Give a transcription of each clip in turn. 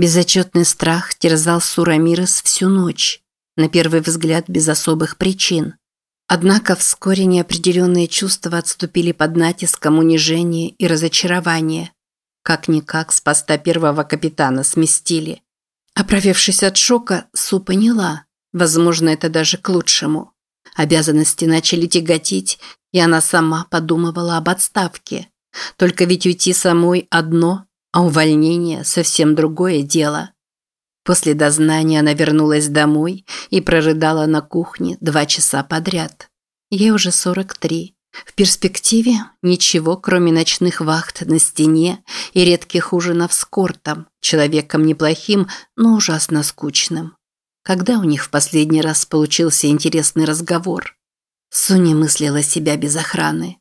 Безотчетный страх терзал Сурамирес всю ночь, на первый взгляд без особых причин. Однако вскоре неопределенные чувства отступили под натиском унижения и разочарования. Как-никак с поста первого капитана сместили. Оправившись от шока, Су поняла, возможно, это даже к лучшему. Обязанности начали тяготить, и она сама подумывала об отставке. Только ведь уйти самой одно, а увольнение совсем другое дело. После дознания она вернулась домой и прорыдала на кухне два часа подряд. Ей уже 43. В перспективе ничего, кроме ночных вахт на стене и редких ужинов с Кортом, человеком неплохим, но ужасно скучным. Когда у них в последний раз получился интересный разговор? Соня мыслила себя без охраны.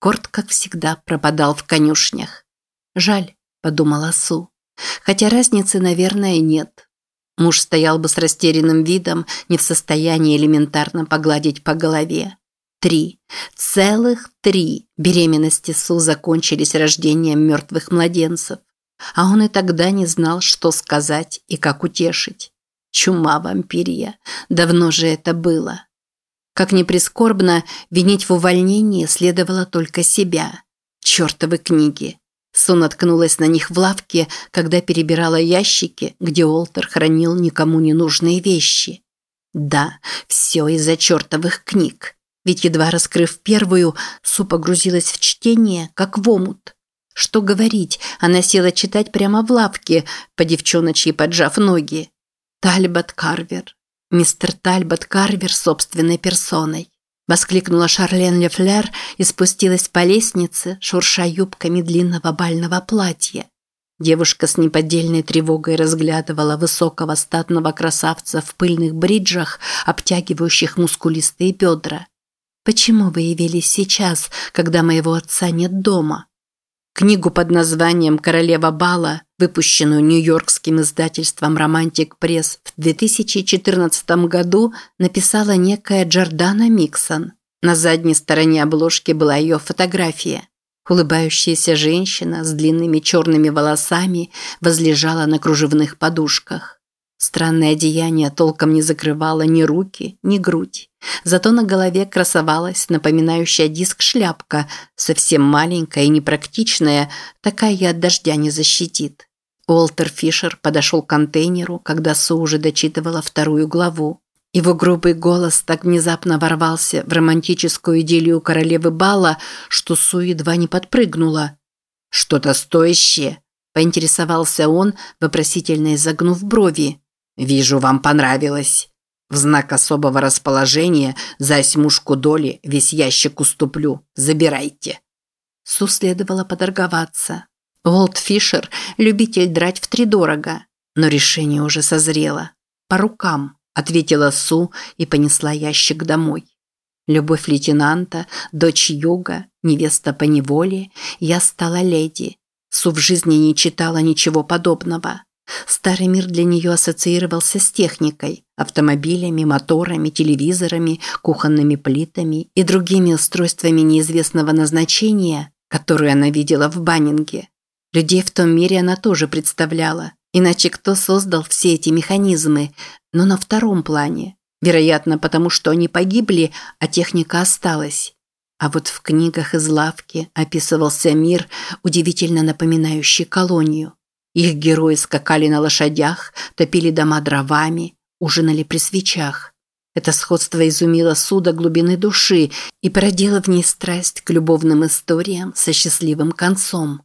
Корт, как всегда, пропадал в конюшнях. «Жаль», – подумала Су. «Хотя разницы, наверное, нет. Муж стоял бы с растерянным видом, не в состоянии элементарно погладить по голове. Три, целых три беременности Су закончились рождением мертвых младенцев. А он и тогда не знал, что сказать и как утешить. Чума вампирия. Давно же это было. Как ни прискорбно, винить в увольнении следовало только себя. Чёртовы книги. Су наткнулась на них в лавке, когда перебирала ящики, где Олтер хранил никому не нужные вещи. Да, все из-за чертовых книг. Ведь едва раскрыв первую, Су погрузилась в чтение, как в омут. Что говорить, она села читать прямо в лавке, по девчоночьи поджав ноги. Тальбот Карвер. Мистер Тальбот Карвер собственной персоной. Воскликнула Шарлен Лефлер и спустилась по лестнице, шурша юбками длинного бального платья. Девушка с неподдельной тревогой разглядывала высокого статного красавца в пыльных бриджах, обтягивающих мускулистые бедра. «Почему вы явились сейчас, когда моего отца нет дома?» Книгу под названием «Королева бала», выпущенную нью-йоркским издательством «Романтик Пресс» в 2014 году, написала некая Джордана Миксон. На задней стороне обложки была ее фотография. Улыбающаяся женщина с длинными черными волосами возлежала на кружевных подушках. Странное одеяние толком не закрывало ни руки, ни грудь. Зато на голове красовалась напоминающая диск шляпка, совсем маленькая и непрактичная, такая и от дождя не защитит. Уолтер Фишер подошел к контейнеру, когда Су уже дочитывала вторую главу. Его грубый голос так внезапно ворвался в романтическую идиллию королевы Бала, что Су едва не подпрыгнула. «Что-то стоящее?» – поинтересовался он, вопросительно изогнув брови. «Вижу, вам понравилось». В знак особого расположения за осьмушку доли весь ящик уступлю. Забирайте. Су следовало подорговаться. Уолт Фишер – любитель драть втридорого. Но решение уже созрело. По рукам, ответила Су и понесла ящик домой. Любовь лейтенанта, дочь юга, невеста по неволе, я стала леди. Су в жизни не читала ничего подобного. Старый мир для нее ассоциировался с техникой, автомобилями, моторами, телевизорами, кухонными плитами и другими устройствами неизвестного назначения, которые она видела в Баннинге. Людей в том мире она тоже представляла, иначе кто создал все эти механизмы, но на втором плане. Вероятно, потому что они погибли, а техника осталась. А вот в книгах из лавки описывался мир, удивительно напоминающий колонию. Их герои скакали на лошадях, топили дома дровами, ужинали при свечах. Это сходство изумило суда глубины души и породило в ней страсть к любовным историям со счастливым концом.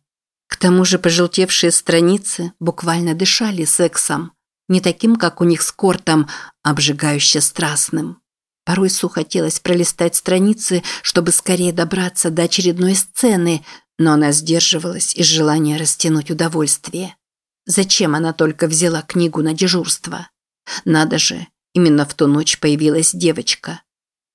К тому же пожелтевшие страницы буквально дышали сексом, не таким, как у них с Кортом, обжигающе страстным. Порой Су хотелось пролистать страницы, чтобы скорее добраться до очередной сцены, но она сдерживалась из желания растянуть удовольствие. Зачем она только взяла книгу на дежурство? Надо же, именно в ту ночь появилась девочка.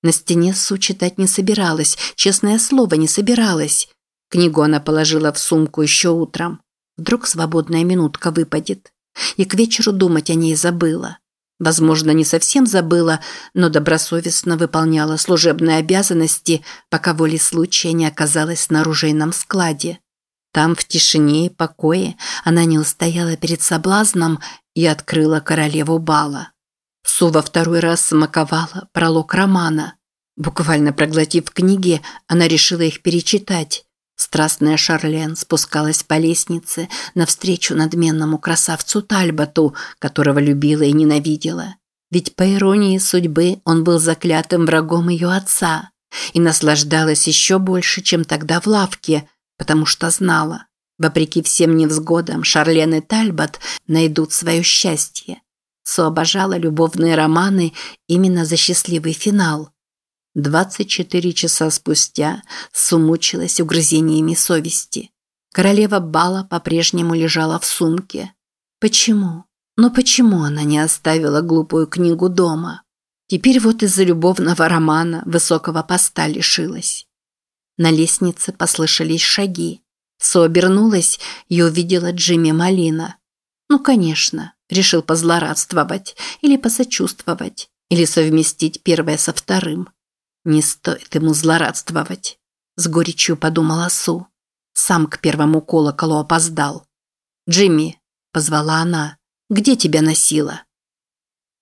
На стене Су читать не собиралась, честное слово, не собиралась. Книгу она положила в сумку еще утром. Вдруг свободная минутка выпадет. И к вечеру думать о ней забыла. Возможно, не совсем забыла, но добросовестно выполняла служебные обязанности, пока волей случая не оказалась на оружейном складе. Там, в тишине и покое, она не устояла перед соблазном и открыла королеву бала. Су во второй раз смаковала пролог романа. Буквально проглотив книги, она решила их перечитать. Страстная Шарлен спускалась по лестнице навстречу надменному красавцу Тальботу, которого любила и ненавидела. Ведь по иронии судьбы он был заклятым врагом ее отца и наслаждалась еще больше, чем тогда в лавке, потому что знала, вопреки всем невзгодам, Шарлен и Тальбот найдут свое счастье. Су обожала любовные романы именно за счастливый финал. 24 часа спустя Су мучилась угрызениями совести. Королева Бала по-прежнему лежала в сумке. Почему? Но почему она не оставила глупую книгу дома? Теперь вот из-за любовного романа высокого поста лишилась. На лестнице послышались шаги. Со обернулась и увидела Джимми Малина. Ну, конечно, решил позлорадствовать или посочувствовать, или совместить первое со вторым. Не стоит ему злорадствовать, с горечью подумала Су. Сам к первому колоколу опоздал. «Джимми», – позвала она, – «где тебя носила?»